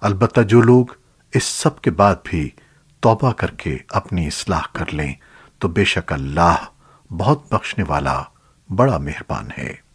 البتہ جو لوگ اس سب کے بعد بھی توبہ کر کے اپنی اصلاح کر لیں، تو بے شک اللہ بہت بخشنے والا بڑا مہربان ہے۔